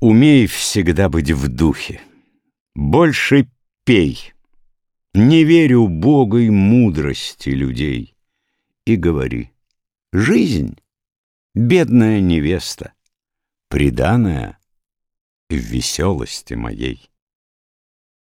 Умей всегда быть в духе, больше пей, Не верю богой мудрости людей, И говори, жизнь — бедная невеста, Приданная в веселости моей.